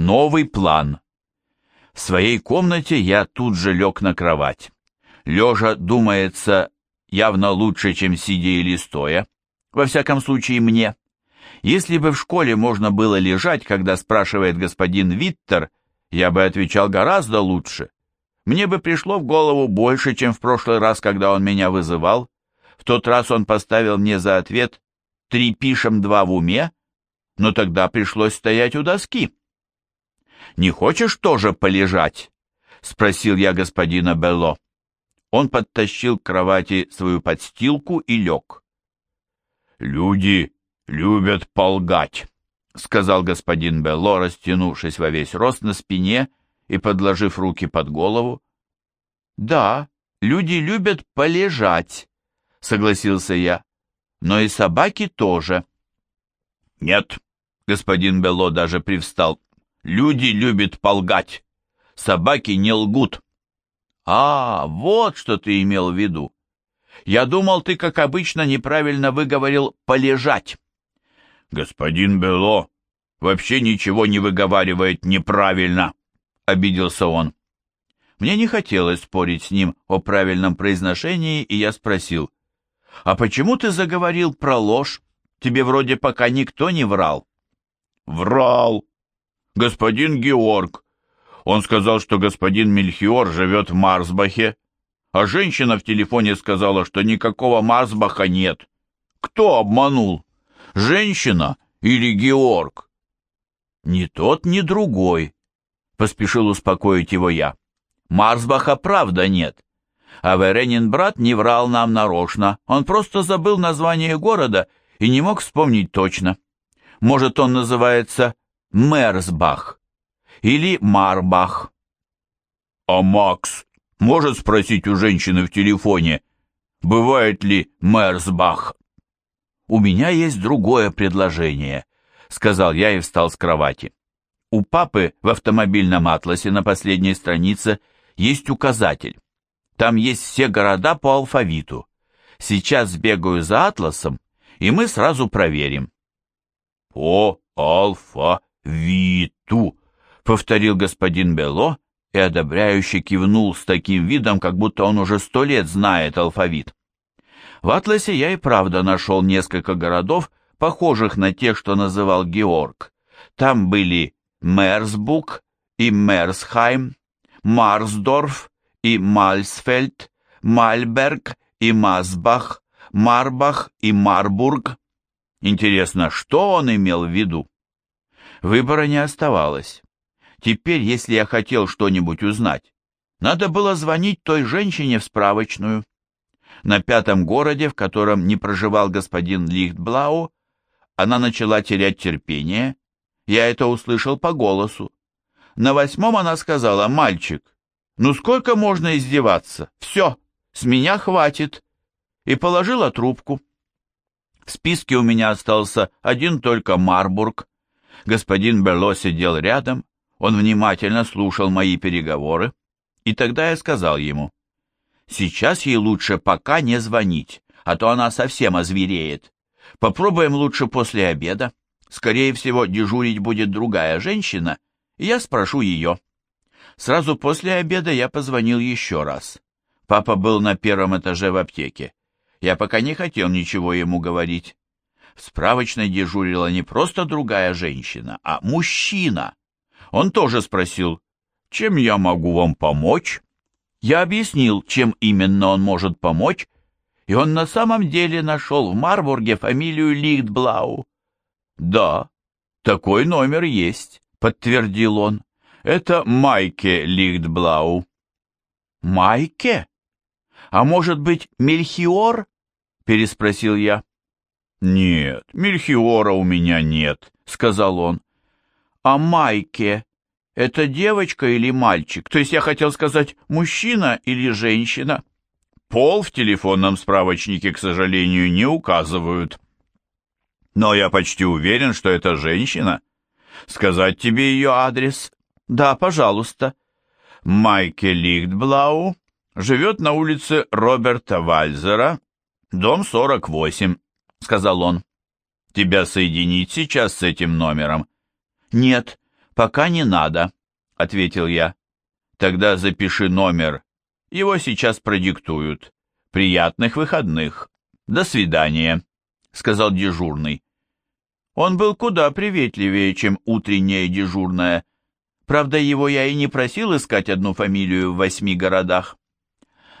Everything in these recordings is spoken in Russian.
Новый план. В своей комнате я тут же лег на кровать. Лежа, думается, явно лучше, чем сидя или стоя. Во всяком случае, мне. Если бы в школе можно было лежать, когда спрашивает господин Виттер, я бы отвечал гораздо лучше. Мне бы пришло в голову больше, чем в прошлый раз, когда он меня вызывал. В тот раз он поставил мне за ответ «три пишем, два в уме», но тогда пришлось стоять у доски. «Не хочешь тоже полежать?» — спросил я господина Белло. Он подтащил к кровати свою подстилку и лег. «Люди любят полгать», — сказал господин Белло, растянувшись во весь рост на спине и подложив руки под голову. «Да, люди любят полежать», — согласился я, — «но и собаки тоже». «Нет», — господин Белло даже привстал, — «люди любят полгать, собаки не лгут». «А, вот что ты имел в виду. Я думал, ты, как обычно, неправильно выговорил «полежать». «Господин Бело вообще ничего не выговаривает неправильно», — обиделся он. Мне не хотелось спорить с ним о правильном произношении, и я спросил, «А почему ты заговорил про ложь? Тебе вроде пока никто не врал». «Врал! Господин Георг. Он сказал, что господин Мельхиор живет в Марсбахе, а женщина в телефоне сказала, что никакого Марсбаха нет. Кто обманул? Женщина или Георг? Ни тот, ни другой, поспешил успокоить его я. Марсбаха правда нет. А Веренин брат не врал нам нарочно, он просто забыл название города и не мог вспомнить точно. Может, он называется Мерсбах или Марбах. А Макс может спросить у женщины в телефоне, бывает ли Мерсбах? «У меня есть другое предложение», — сказал я и встал с кровати. У папы в автомобильном атласе на последней странице есть указатель. Там есть все города по алфавиту. Сейчас бегаю за атласом, и мы сразу проверим. «По алфавиту», — повторил господин Бело и одобряюще кивнул с таким видом, как будто он уже сто лет знает алфавит. В атласе я и правда нашел несколько городов, похожих на тех, что называл Георг. Там были Мерсбук и Мерсхайм, Марсдорф и Мальсфельд, Мальберг и Масбах, Марбах и Марбург. Интересно, что он имел в виду? Выбора не оставалось. Теперь, если я хотел что-нибудь узнать, надо было звонить той женщине в справочную. На пятом городе, в котором не проживал господин Лихтблау, она начала терять терпение. Я это услышал по голосу. На восьмом она сказала, «Мальчик, ну сколько можно издеваться? Все, с меня хватит». И положила трубку. В списке у меня остался один только Марбург. Господин Берло сидел рядом, он внимательно слушал мои переговоры, и тогда я сказал ему, Сейчас ей лучше пока не звонить, а то она совсем озвереет. Попробуем лучше после обеда. Скорее всего, дежурить будет другая женщина, и я спрошу ее. Сразу после обеда я позвонил еще раз. Папа был на первом этаже в аптеке. Я пока не хотел ничего ему говорить. В справочной дежурила не просто другая женщина, а мужчина. Он тоже спросил, чем я могу вам помочь? Я объяснил, чем именно он может помочь, и он на самом деле нашел в Марбурге фамилию Лихтблау. «Да, такой номер есть», — подтвердил он. «Это Майке Лихтблау». «Майке? А может быть, Мельхиор?» — переспросил я. «Нет, Мельхиора у меня нет», — сказал он. «А Майке это девочка или мальчик? То есть я хотел сказать, мужчина или женщина? Пол в телефонном справочнике, к сожалению, не указывают. Но я почти уверен, что это женщина. Сказать тебе ее адрес? Да, пожалуйста. Майке Лихтблау живет на улице Роберта Вальзера, дом 48, сказал он. Тебя соединить сейчас с этим номером? Нет, «Пока не надо», — ответил я. «Тогда запиши номер. Его сейчас продиктуют. Приятных выходных. До свидания», — сказал дежурный. Он был куда приветливее, чем утренняя дежурная. Правда, его я и не просил искать одну фамилию в восьми городах.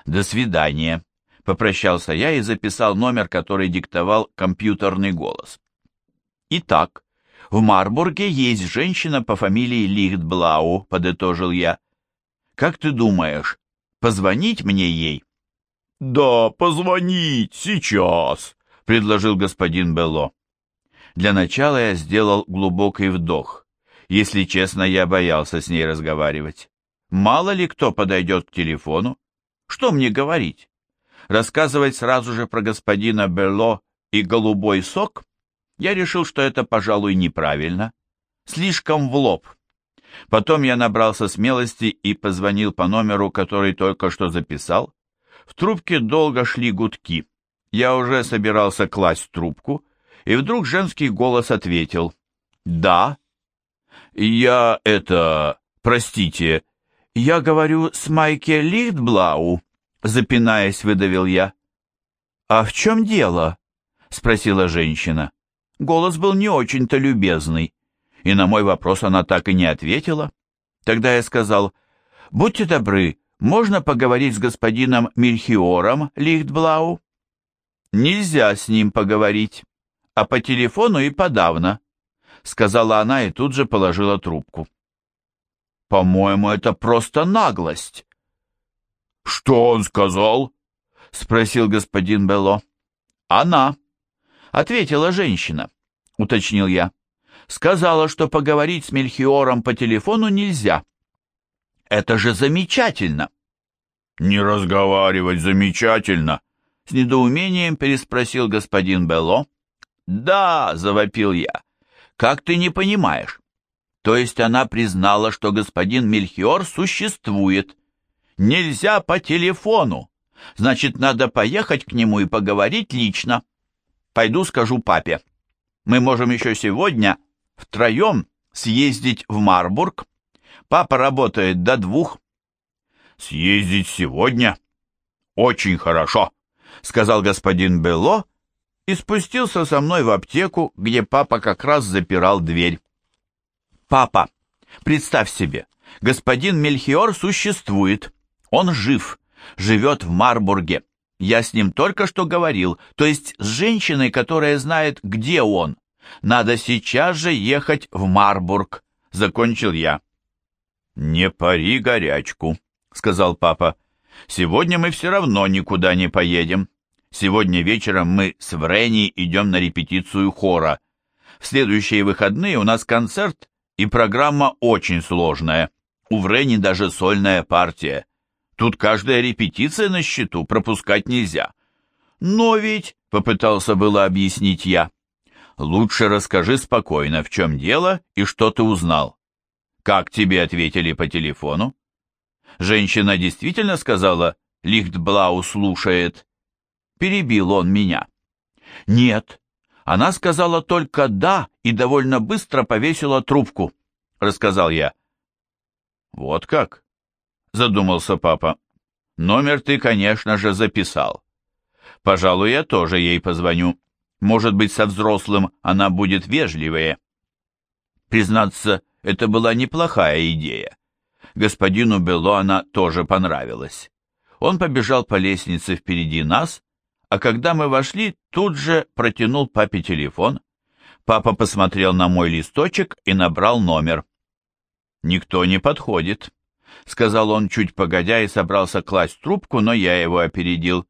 «До свидания», — попрощался я и записал номер, который диктовал компьютерный голос. «Итак, в Марбурге есть женщина по фамилии Лихтблау», — подытожил я. «Как ты думаешь, позвонить мне ей?» «Да, позвонить, сейчас», — предложил господин Белло. Для начала я сделал глубокий вдох. Если честно, я боялся с ней разговаривать. Мало ли кто подойдет к телефону. Что мне говорить? Рассказывать сразу же про господина Белло и голубой сок? Я решил, что это, пожалуй, неправильно. Слишком в лоб. Потом я набрался смелости и позвонил по номеру, который только что записал. В трубке долго шли гудки. Я уже собирался класть трубку, и вдруг женский голос ответил «Да». «Я это... простите, я говорю с Майке Лихтблау», запинаясь, выдавил я. «А в чем дело?» — спросила женщина. Голос был не очень-то любезный, и на мой вопрос она так и не ответила. Тогда я сказал, «Будьте добры, можно поговорить с господином Мельхиором Лихтблау?» «Нельзя с ним поговорить, а по телефону и подавно», сказала она и тут же положила трубку. «По-моему, это просто наглость». «Что он сказал?» спросил господин Белло. «Она», — ответила женщина, — уточнил я. «Сказала, что поговорить с Мельхиором по телефону нельзя». «Это же замечательно!» «Не разговаривать замечательно!» С недоумением переспросил господин Белло. «Да!» — завопил я. «Как ты не понимаешь?» То есть она признала, что господин Мельхиор существует. Нельзя по телефону. Значит, надо поехать к нему и поговорить лично. Пойду скажу папе. Мы можем еще сегодня втроем съездить в Марбург. Папа работает до двух. Съездить сегодня? Очень хорошо, сказал господин Бело и спустился со мной в аптеку, где папа как раз запирал дверь. Папа, представь себе, господин Мельхиор существует. Он жив, живет в Марбурге. Я с ним только что говорил, то есть с женщиной, которая знает, где он. Надо сейчас же ехать в Марбург, закончил я. Не пари горячку, сказал папа. Сегодня мы все равно никуда не поедем. Сегодня вечером мы с Врени идем на репетицию хора. В следующие выходные у нас концерт, и программа очень сложная. У Врени даже сольная партия. Тут каждая репетиция на счету, пропускать нельзя. Но ведь, — попытался было объяснить я, — лучше расскажи спокойно, в чем дело и что ты узнал. Как тебе ответили по телефону? Женщина действительно сказала, Лихтблау слушает. Перебил он меня. Нет, она сказала только «да» и довольно быстро повесила трубку, рассказал я. Вот как? Задумался папа. Номер ты, конечно же, записал. Пожалуй, я тоже ей позвоню. Может быть, со взрослым она будет вежливее. Признаться, это была неплохая идея. Господину Бело она тоже понравилась. Он побежал по лестнице впереди нас, а когда мы вошли, тут же протянул папе телефон. Папа посмотрел на мой листочек и набрал номер. «Никто не подходит», — сказал он чуть погодя и собрался класть трубку, но я его опередил.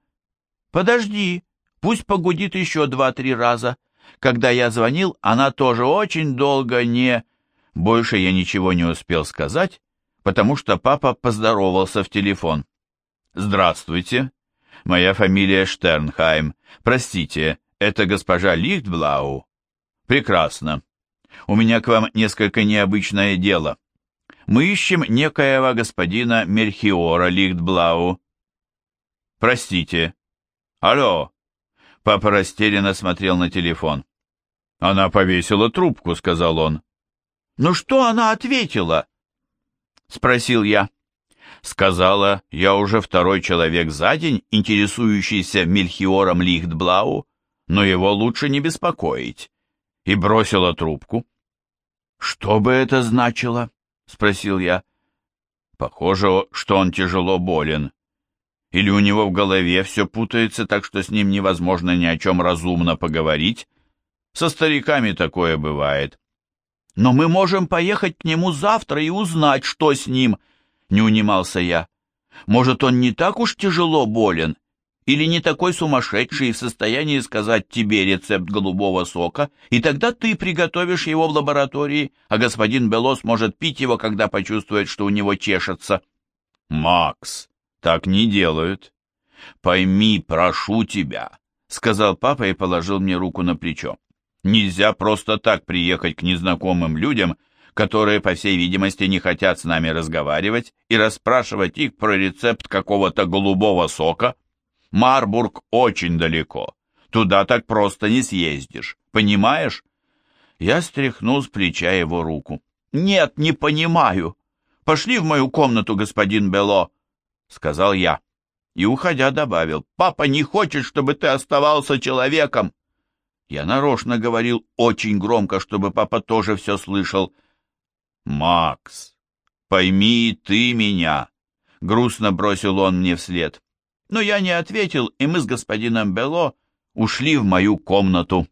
«Подожди, пусть погудит еще два-три раза. Когда я звонил, она тоже очень долго не...» Больше я ничего не успел сказать, потому что папа поздоровался в телефон. «Здравствуйте. Моя фамилия Штернхайм. Простите, это госпожа Лихтблау?» «Прекрасно. У меня к вам несколько необычное дело мы ищем некоего господина Мельхиора Лихтблау. Простите. Алло. Папа растерянно смотрел на телефон. Она повесила трубку, сказал он. «Ну что она ответила?» — спросил я. Сказала, я уже второй человек за день, интересующийся Мельхиором Лихтблау, но его лучше не беспокоить, и бросила трубку. «Что бы это значило?» — спросил я. «Похоже, что он тяжело болен. Или у него в голове все путается, так что с ним невозможно ни о чем разумно поговорить. Со стариками такое бывает. Но мы можем поехать к нему завтра и узнать, что с ним, — не унимался я. Может, он не так уж тяжело болен, или не такой сумасшедший в состоянии сказать тебе рецепт голубого сока, и тогда ты приготовишь его в лаборатории, а господин Белос может пить его, когда почувствует, что у него чешется. Макс, так не делают. Пойми, прошу тебя, сказал папа и положил мне руку на плечо. Нельзя просто так приехать к незнакомым людям, которые, по всей видимости, не хотят с нами разговаривать, и расспрашивать их про рецепт какого-то голубого сока. Марбург очень далеко. Туда так просто не съездишь. Понимаешь? Я стряхнул с плеча его руку. «Нет, не понимаю. Пошли в мою комнату, господин Бело», — сказал я. И, уходя, добавил, «Папа не хочет, чтобы ты оставался человеком». Я нарочно говорил очень громко, чтобы папа тоже все слышал. «Макс, пойми ты меня», — грустно бросил он мне вслед. Но я не ответил, и мы с господином Бело ушли в мою комнату.